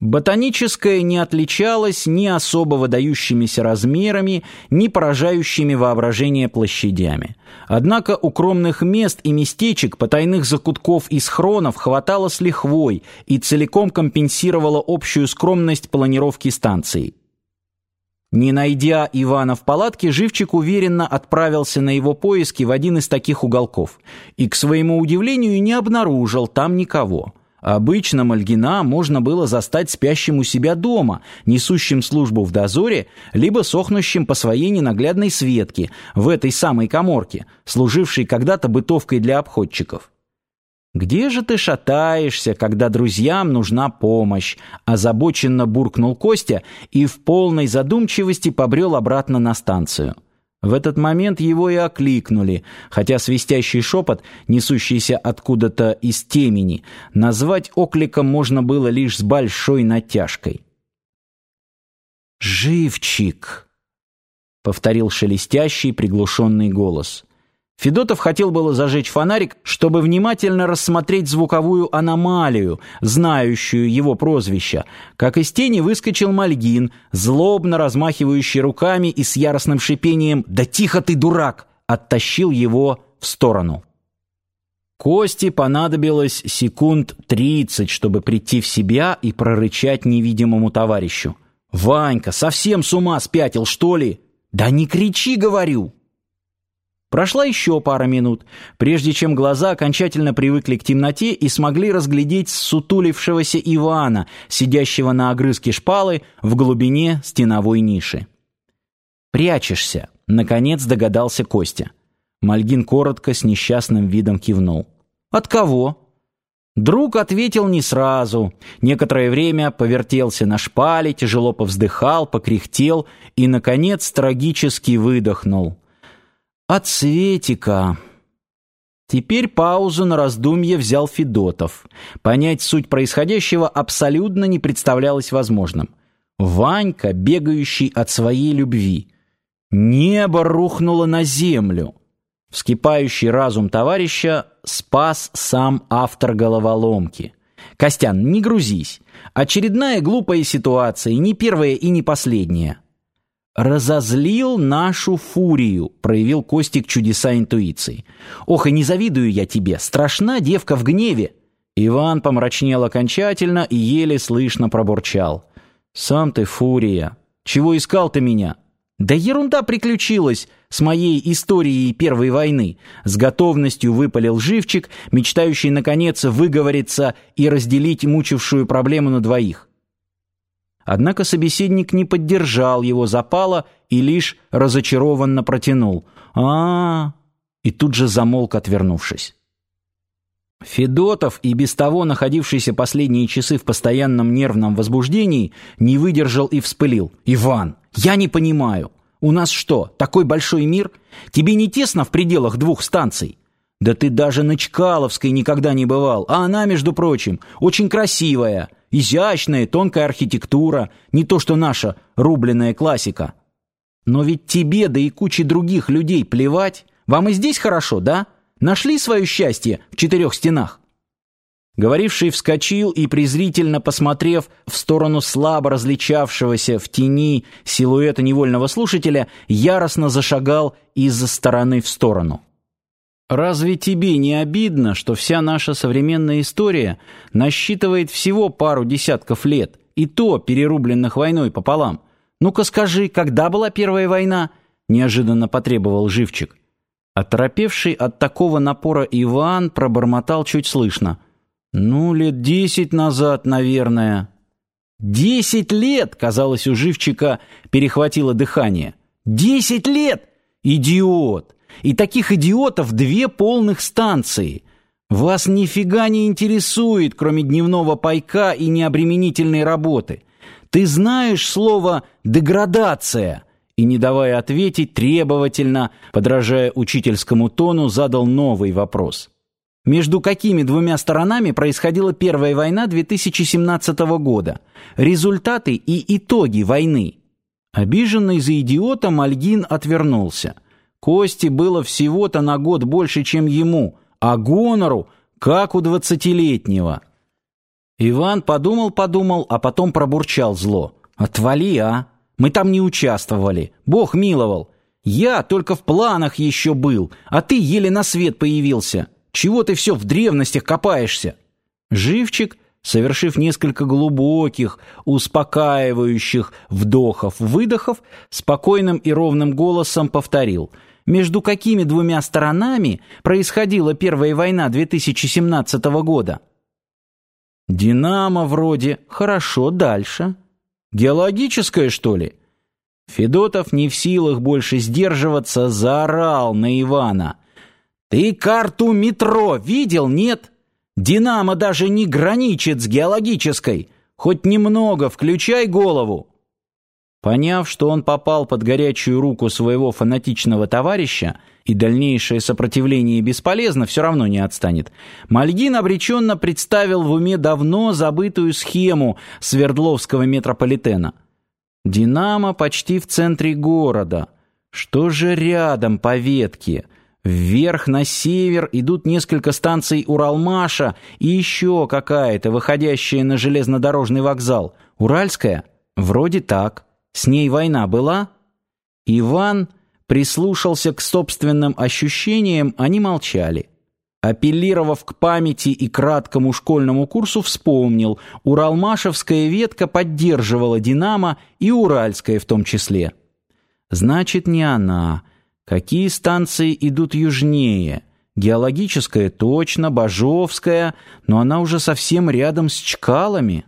Ботаническое не отличалось ни особо выдающимися размерами, ни поражающими воображение площадями. Однако укромных мест и местечек, потайных закутков и схронов хватало с лихвой и целиком компенсировало общую скромность планировки станции. Не найдя Ивана в палатке, Живчик уверенно отправился на его поиски в один из таких уголков и, к своему удивлению, не обнаружил там никого. Обычно Мальгина можно было застать спящим у себя дома, несущим службу в дозоре, либо сохнущим по своей ненаглядной Светке в этой самой коморке, служившей когда-то бытовкой для обходчиков. «Где же ты шатаешься, когда друзьям нужна помощь?» озабоченно буркнул Костя и в полной задумчивости побрел обратно на станцию. В этот момент его и окликнули, хотя свистящий шепот, несущийся откуда-то из темени, назвать окликом можно было лишь с большой натяжкой. «Живчик!» — повторил шелестящий приглушенный голос — Федотов хотел было зажечь фонарик, чтобы внимательно рассмотреть звуковую аномалию, знающую его прозвище, как из тени выскочил Мальгин, злобно размахивающий руками и с яростным шипением «Да тихо ты, дурак!» оттащил его в сторону. Кости понадобилось секунд тридцать, чтобы прийти в себя и прорычать невидимому товарищу. «Ванька, совсем с ума спятил, что ли?» «Да не кричи, говорю!» Прошла еще пара минут, прежде чем глаза окончательно привыкли к темноте и смогли разглядеть сутулившегося Ивана, сидящего на огрызке шпалы в глубине стеновой ниши. «Прячешься», — наконец догадался Костя. Мальгин коротко с несчастным видом кивнул. «От кого?» Друг ответил не сразу. Некоторое время повертелся на шпале, тяжело повздыхал, покряхтел и, наконец, трагически выдохнул. От Светика. Теперь паузу на раздумье взял Федотов. Понять суть происходящего абсолютно не представлялось возможным. Ванька, бегающий от своей любви. Небо рухнуло на землю. Вскипающий разум товарища спас сам автор головоломки. Костян, не грузись. Очередная глупая ситуация, не первая и не последняя разозлил нашу фурию, проявил Костик чудеса интуиции. Ох, и не завидую я тебе, страшна девка в гневе. Иван помрачнел окончательно и еле слышно пробурчал. Сам ты фурия. Чего искал ты меня? Да ерунда приключилась с моей историей Первой войны. С готовностью выпалил живчик, мечтающий наконец выговориться и разделить мучившую проблему на двоих. Однако собеседник не поддержал его запала и лишь разочарованно протянул а, -а, -а и тут же замолк, отвернувшись. Федотов, и без того находившийся последние часы в постоянном нервном возбуждении, не выдержал и вспылил. «Иван, я не понимаю. У нас что, такой большой мир? Тебе не тесно в пределах двух станций? Да ты даже на Чкаловской никогда не бывал, а она, между прочим, очень красивая». Изящная, тонкая архитектура, не то что наша рубленная классика. Но ведь тебе, да и куче других людей плевать. Вам и здесь хорошо, да? Нашли свое счастье в четырех стенах?» Говоривший вскочил и, презрительно посмотрев в сторону слабо различавшегося в тени силуэта невольного слушателя, яростно зашагал из стороны в сторону. Разве тебе не обидно, что вся наша современная история насчитывает всего пару десятков лет, и то перерубленных войной пополам? Ну-ка скажи, когда была первая война? Неожиданно потребовал живчик. Оторопевший от такого напора Иван пробормотал чуть слышно. Ну, лет десять назад, наверное. Десять лет, казалось, у живчика перехватило дыхание. Десять лет! Идиот! И таких идиотов две полных станции. Вас нифига не интересует, кроме дневного пайка и необременительной работы. Ты знаешь слово «деградация»?» И, не давая ответить, требовательно, подражая учительскому тону, задал новый вопрос. Между какими двумя сторонами происходила Первая война 2017 года? Результаты и итоги войны? Обиженный за идиота Мальгин отвернулся. Кости было всего-то на год больше, чем ему, а гонору, как у двадцатилетнего. Иван подумал-подумал, а потом пробурчал зло. «Отвали, а! Мы там не участвовали. Бог миловал. Я только в планах еще был, а ты еле на свет появился. Чего ты все в древностях копаешься?» Живчик, совершив несколько глубоких, успокаивающих вдохов-выдохов, спокойным и ровным голосом повторил «Между какими двумя сторонами происходила Первая война 2017 года?» «Динамо вроде. Хорошо, дальше». «Геологическое, что ли?» Федотов не в силах больше сдерживаться, заорал на Ивана. «Ты карту метро видел, нет? Динамо даже не граничит с геологической. Хоть немного включай голову». Поняв, что он попал под горячую руку своего фанатичного товарища, и дальнейшее сопротивление бесполезно, все равно не отстанет, Мальгин обреченно представил в уме давно забытую схему Свердловского метрополитена. «Динамо почти в центре города. Что же рядом по ветке?» Вверх на север идут несколько станций Уралмаша и еще какая-то, выходящая на железнодорожный вокзал. Уральская? Вроде так. С ней война была? Иван прислушался к собственным ощущениям, они молчали. Апеллировав к памяти и краткому школьному курсу, вспомнил, Уралмашевская ветка поддерживала «Динамо» и Уральская в том числе. Значит, не она. Какие станции идут южнее? Геологическая точно, Бажовская, но она уже совсем рядом с Чкалами.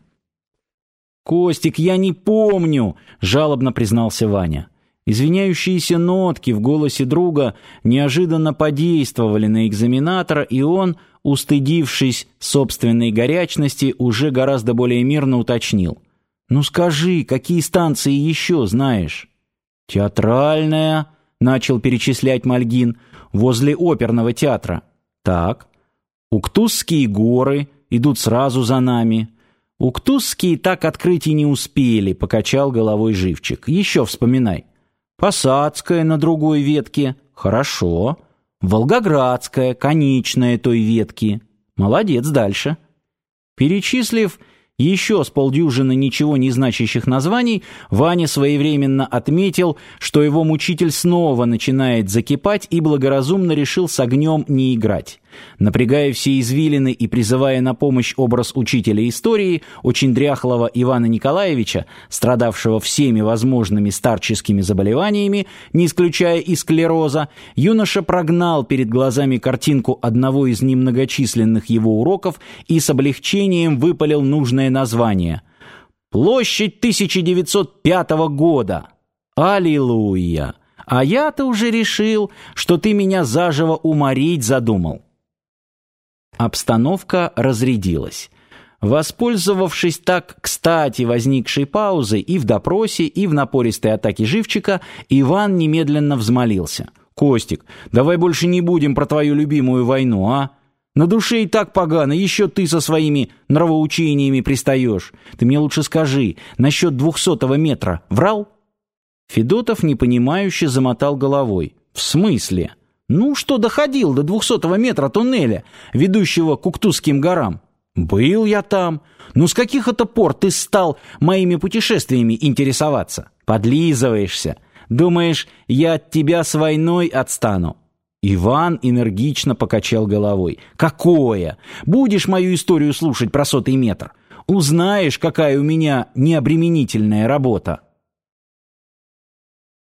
«Костик, я не помню!» — жалобно признался Ваня. Извиняющиеся нотки в голосе друга неожиданно подействовали на экзаменатора, и он, устыдившись собственной горячности, уже гораздо более мирно уточнил. «Ну скажи, какие станции еще знаешь?» «Театральная», — начал перечислять Мальгин, — «возле оперного театра». «Так». «Уктузские горы идут сразу за нами». «Уктузские так открыть и не успели», — покачал головой живчик. «Еще вспоминай». «Посадская на другой ветке». «Хорошо». «Волгоградская, конечная той ветки». «Молодец, дальше». Перечислив еще с полдюжины ничего не значащих названий, Ваня своевременно отметил, что его мучитель снова начинает закипать и благоразумно решил с огнем не играть. Напрягая все извилины и призывая на помощь образ учителя истории, очень дряхлого Ивана Николаевича, страдавшего всеми возможными старческими заболеваниями, не исключая и склероза, юноша прогнал перед глазами картинку одного из немногочисленных его уроков и с облегчением выпалил нужное название. «Площадь 1905 года! Аллилуйя! А я-то уже решил, что ты меня заживо уморить задумал». Обстановка разрядилась. Воспользовавшись так кстати возникшей паузой и в допросе, и в напористой атаке живчика, Иван немедленно взмолился. «Костик, давай больше не будем про твою любимую войну, а? На душе и так погано, еще ты со своими нравоучениями пристаешь. Ты мне лучше скажи, насчет двухсотого метра врал?» Федотов непонимающе замотал головой. «В смысле?» Ну, что доходил до двухсотого метра туннеля, ведущего к Уктузским горам. Был я там. Ну, с каких это пор ты стал моими путешествиями интересоваться? Подлизываешься. Думаешь, я от тебя с войной отстану? Иван энергично покачал головой. «Какое? Будешь мою историю слушать про сотый метр? Узнаешь, какая у меня необременительная работа».